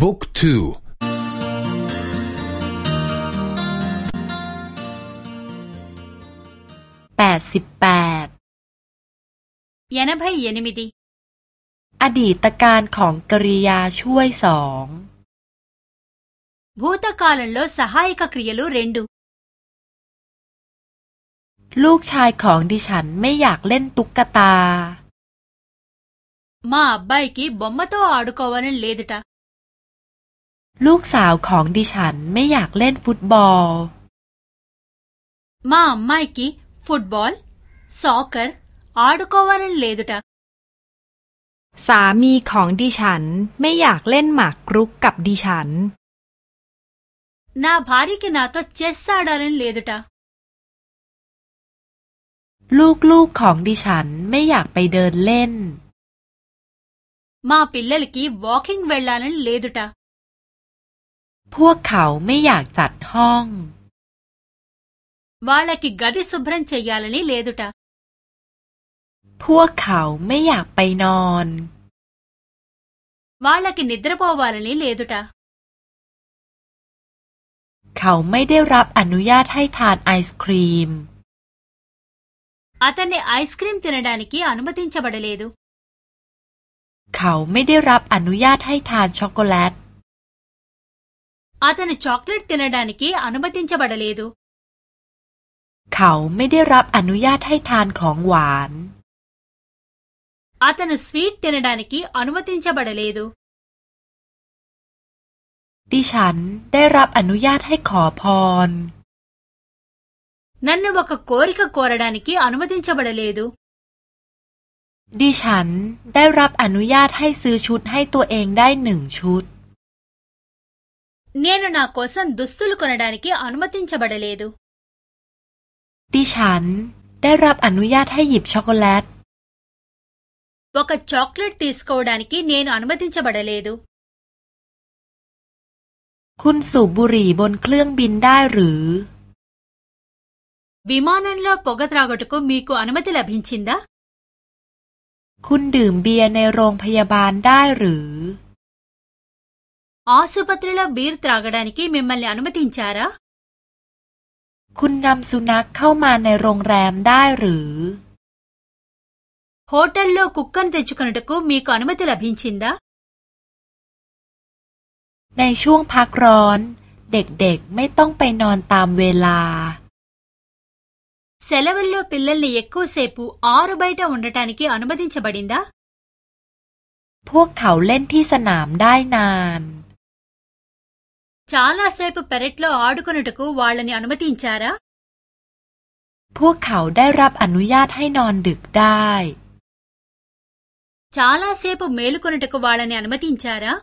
บุ๊กทูแปดสิบแปดยานะพยานมิติอดีตการของกริยาช่วยสองบูตกาลันโลสหายกกริยาลูเรนดูลูกชายของดิฉันไม่อยากเล่นตุ๊กตา มาบไบกีบอมมะโตอาดุกวานันเลดตา ลูกสาวของดิฉันไม่อยากเล่นฟุตบอล మా అమ్మాయికి football soccer ఆడుకోవాలని లేదుట สามีของดิฉันไม่อยากเล่นหมากรุกกับดิฉัน నా భార్యకి నాతో చెస్ ఆడాలని లేదుట ลูกๆของดิฉันไม่อยากไปเดินเล่น మా పిల్లలకి వాకింగ్ వెళ్ళాలని లేదుట พวกเขาไม่อยากจัดห้อง వాళ్ళకి గది శుభ్రం చెయ్యాలని లేదుట พวกเขาไม่อยากไปนอน వాళ్ళకి నిద్రపోవాలని లేదుట เขาไม่ได้รับอนุญาตให้ทานไอศครีม అతన్ని ఐస్ క్రీం తినడానికి అనుమతించబడలేదు เขาไม่ได้รับอนุญาตให้ทานช็อกโกแลต అతను చాక్లెట్ తినడానికి అనుమతించబడలేదు เขาไม่ได้รับอนุญาตให้ทานของหวาน అతను స్వీట్ తినడానికి అనుమతించబడలేదు ดิฉันได้รับอนุญาตให้ขอพร నన్ను ఒక కోరిక కోరడానికి అనుమతించబడలేదు ดิฉันได้รับอนุญาตให้ซื้อชุดให้ตัวเองได้หนึ่งชุด నేను నా కోసం దుస్తులు కొనడానికి అనుమతించబడలేదు ดิฉันได้รับอนุญาตให้หยิบช็อกโกแลต ఒక చాక్లెట్ తీసుకోవడానికి నేను అనుమతించబడలేదు คุณสูบบุหรี่บนเครื่องบินได้หรือ విమానంలో పొగ త్రాగుటకు మీకు అనుమతి లభించిందా คุณดื่มเบียร์ในโรงพยาบาลได้หรือ ఆసుపత్రిలో బీర్ త్రాగడానికి మిమ్మల్ని అనుమతించారా คุณนำสุนัขเข้ามาในโรงแรมได้หรือ హోటల్లో కుక్కను తెచ్చుకొనుటకు మీకు అనుమతి లభించిందా ในช่วงพักร้อน เด็กๆไม่ต้องไปนอนตามเวลา సెలవుల్లో పిల్లల్ని ఎక్కువసేపు ఆరు బయట ఉండటానికి అనుమతించబడిందా พวกเขาเล่นที่สนามได้นาน చాలాసేపు పెరట్లో ఆడుకొనుటకు వాళ్ళని అనుమతించారా พวกเขาได้รับอนุญาตให้นอนดึกได้ చాలాసేపు మేలుకొనుటకు వాళ్ళని అనుమతించారా